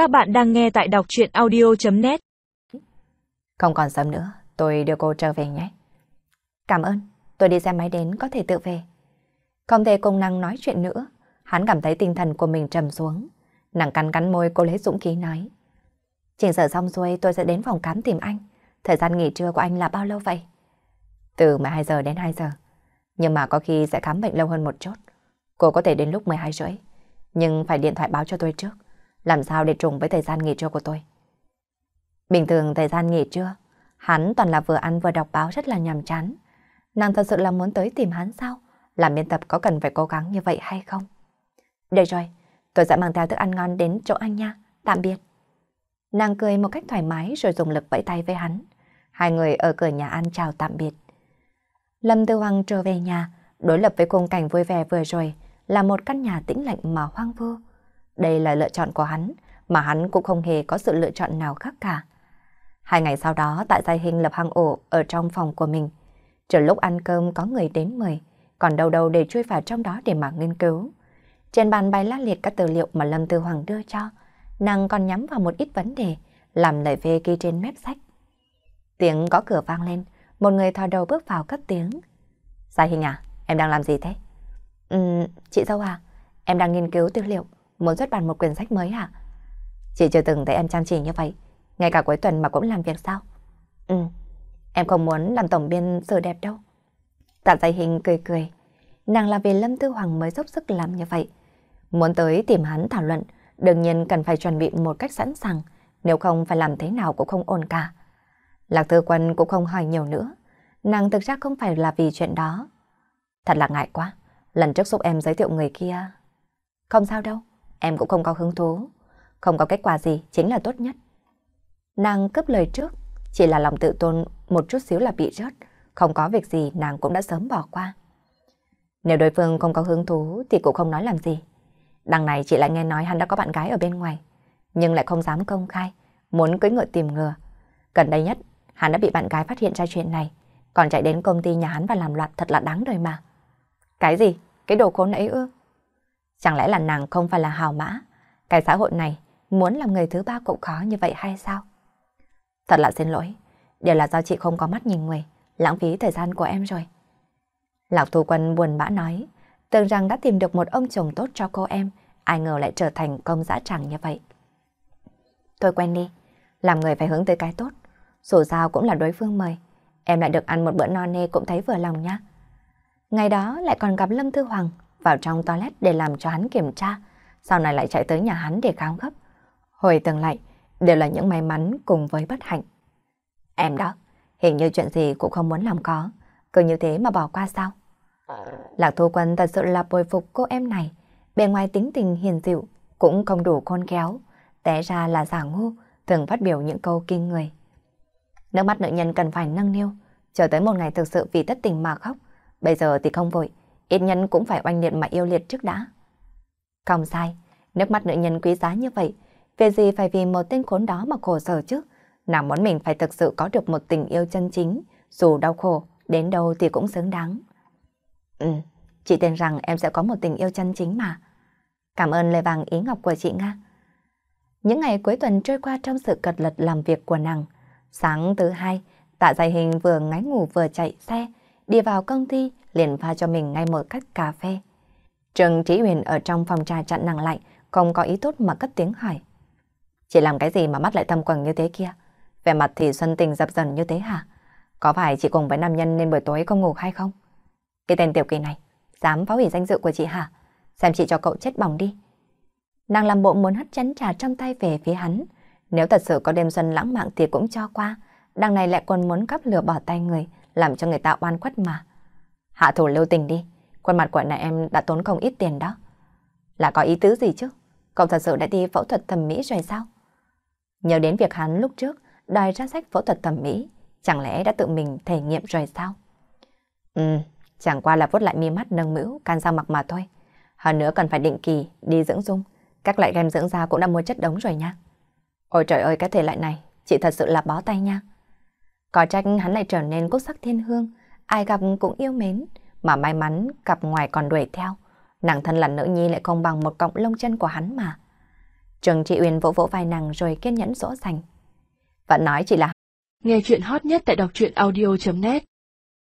Các bạn đang nghe tại đọc chuyện audio.net Không còn sớm nữa, tôi đưa cô trở về nhé. Cảm ơn, tôi đi xe máy đến có thể tự về. Không thể công năng nói chuyện nữa, hắn cảm thấy tinh thần của mình trầm xuống. Nàng cắn cắn môi cô lấy dũng khí nói. Chỉnh sở xong xuôi tôi sẽ đến phòng khám tìm anh. Thời gian nghỉ trưa của anh là bao lâu vậy? Từ 12 giờ đến 2 giờ. Nhưng mà có khi sẽ khám bệnh lâu hơn một chút. Cô có thể đến lúc 12 rưỡi. Nhưng phải điện thoại báo cho tôi trước. Làm sao để trùng với thời gian nghỉ trưa của tôi? Bình thường thời gian nghỉ trưa, hắn toàn là vừa ăn vừa đọc báo rất là nhàm chán. Nàng thật sự là muốn tới tìm hắn sao? Làm biên tập có cần phải cố gắng như vậy hay không? Được rồi, tôi sẽ mang theo thức ăn ngon đến chỗ anh nha. Tạm biệt. Nàng cười một cách thoải mái rồi dùng lực vẫy tay với hắn. Hai người ở cửa nhà ăn chào tạm biệt. Lâm Tư Hoàng trở về nhà, đối lập với khung cảnh vui vẻ vừa rồi là một căn nhà tĩnh lạnh mà hoang vu. Đây là lựa chọn của hắn, mà hắn cũng không hề có sự lựa chọn nào khác cả. Hai ngày sau đó, tại gia Hình lập hang ổ ở trong phòng của mình. Trừ lúc ăn cơm có người đến mời, còn đâu đâu để chui vào trong đó để mà nghiên cứu. Trên bàn bày la liệt các tư liệu mà Lâm Tư Hoàng đưa cho, nàng còn nhắm vào một ít vấn đề, làm lời về ghi trên mép sách. Tiếng có cửa vang lên, một người thò đầu bước vào cất tiếng. Giai Hình à, em đang làm gì thế? Ừm, chị dâu à, em đang nghiên cứu tư liệu, muốn xuất bản một quyển sách mới hả? Chị chưa từng thấy em chăm chỉ như vậy, ngay cả cuối tuần mà cũng làm việc sao? Ừ, em không muốn làm tổng biên sự đẹp đâu. Tạ dạy Hình cười cười, nàng là vì Lâm Tư Hoàng mới dốc sức làm như vậy. Muốn tới tìm hắn thảo luận, đương nhiên cần phải chuẩn bị một cách sẵn sàng, nếu không phải làm thế nào cũng không ổn cả. Lạc Thư Quân cũng không hỏi nhiều nữa, nàng thực ra không phải là vì chuyện đó. Thật là ngại quá, lần trước giúp em giới thiệu người kia. Không sao đâu, em cũng không có hứng thú. Không có kết quả gì chính là tốt nhất. Nàng cấp lời trước, chỉ là lòng tự tôn một chút xíu là bị rớt. Không có việc gì nàng cũng đã sớm bỏ qua. Nếu đối phương không có hứng thú thì cũng không nói làm gì. Đằng này chị lại nghe nói hắn đã có bạn gái ở bên ngoài, nhưng lại không dám công khai, muốn cưới ngựa tìm ngừa. Gần đây nhất, hắn đã bị bạn gái phát hiện ra chuyện này, còn chạy đến công ty nhà hắn và làm loạn thật là đáng đời mà. Cái gì? Cái đồ khốn ấy ư? Chẳng lẽ là nàng không phải là hào mã? Cái xã hội này muốn làm người thứ ba cũng khó như vậy hay sao? Thật là xin lỗi, đều là do chị không có mắt nhìn người, lãng phí thời gian của em rồi. Lạc Thu Quân buồn bã nói, tưởng rằng đã tìm được một ông chồng tốt cho cô em, ai ngờ lại trở thành công dã tràng như vậy. Thôi quen đi, làm người phải hướng tới cái tốt, dù sao cũng là đối phương mời, em lại được ăn một bữa no nê cũng thấy vừa lòng nhá. Ngày đó lại còn gặp Lâm Thư Hoàng vào trong toilet để làm cho hắn kiểm tra, sau này lại chạy tới nhà hắn để khám gấp. Hồi từng lại, đều là những may mắn cùng với bất hạnh. Em đó, hình như chuyện gì cũng không muốn làm có, cứ như thế mà bỏ qua sao? Lạc Thu Quân thật sự là bồi phục cô em này, bề ngoài tính tình hiền dịu, cũng không đủ khôn khéo, té ra là giả ngu, thường phát biểu những câu kinh người. Nước mắt nữ nhân cần phải nâng niu, chờ tới một ngày thực sự vì tất tình mà khóc, bây giờ thì không vội, ít nhân cũng phải oanh liệt mà yêu liệt trước đã. Không sai, nước mắt nữ nhân quý giá như vậy, về gì phải vì một tên khốn đó mà khổ sở chứ? Nàng muốn mình phải thực sự có được một tình yêu chân chính, dù đau khổ, đến đâu thì cũng xứng đáng. Ừ, chị tin rằng em sẽ có một tình yêu chân chính mà. Cảm ơn lời vàng ý ngọc của chị Nga. Những ngày cuối tuần trôi qua trong sự cật lật làm việc của nàng. Sáng thứ hai, tạ giải hình vừa ngáy ngủ vừa chạy xe, đi vào công ty, liền pha cho mình ngay một cách cà phê. Trần Trí Huyền ở trong phòng trà chặn nàng lại, không có ý tốt mà cất tiếng hỏi. Chị làm cái gì mà mắt lại thâm quầng như thế kia? Về mặt thì xuân tình dập dần như thế hả? Có phải chị cùng với nam nhân nên buổi tối không ngủ hay không? Cái tên tiểu kỳ này, dám phá hủy danh dự của chị hả? Xem chị cho cậu chết bỏng đi. Nàng làm bộ muốn hất chén trà trong tay về phía hắn. Nếu thật sự có đêm xuân lãng mạn thì cũng cho qua. Đằng này lại còn muốn cắp lửa bỏ tay người, làm cho người ta oan khuất mà. Hạ thủ lưu tình đi, khuôn mặt của này em đã tốn không ít tiền đó. Là có ý tứ gì chứ? Cậu thật sự đã đi phẫu thuật thẩm mỹ rồi sao? Nhớ đến việc hắn lúc trước đòi ra sách phẫu thuật thẩm mỹ, chẳng lẽ đã tự mình thể nghiệm rồi sao? Ừ, chẳng qua là vuốt lại mi mắt nâng mữu, can ra mặt mà thôi. Hơn nữa cần phải định kỳ, đi dưỡng dung. Các loại kem dưỡng da cũng đã mua chất đống rồi nha. Ôi trời ơi, cái thể loại này, chị thật sự là bó tay nha. Có trách hắn lại trở nên quốc sắc thiên hương, ai gặp cũng yêu mến, mà may mắn gặp ngoài còn đuổi theo. Nàng thân là nữ nhi lại không bằng một cọng lông chân của hắn mà. Trường Chị Uyên vỗ vỗ vai nàng rồi kiên nhẫn dỗ dành. Vẫn nói chỉ là... Nghe chuyện hot nhất tại đọc truyện audio.net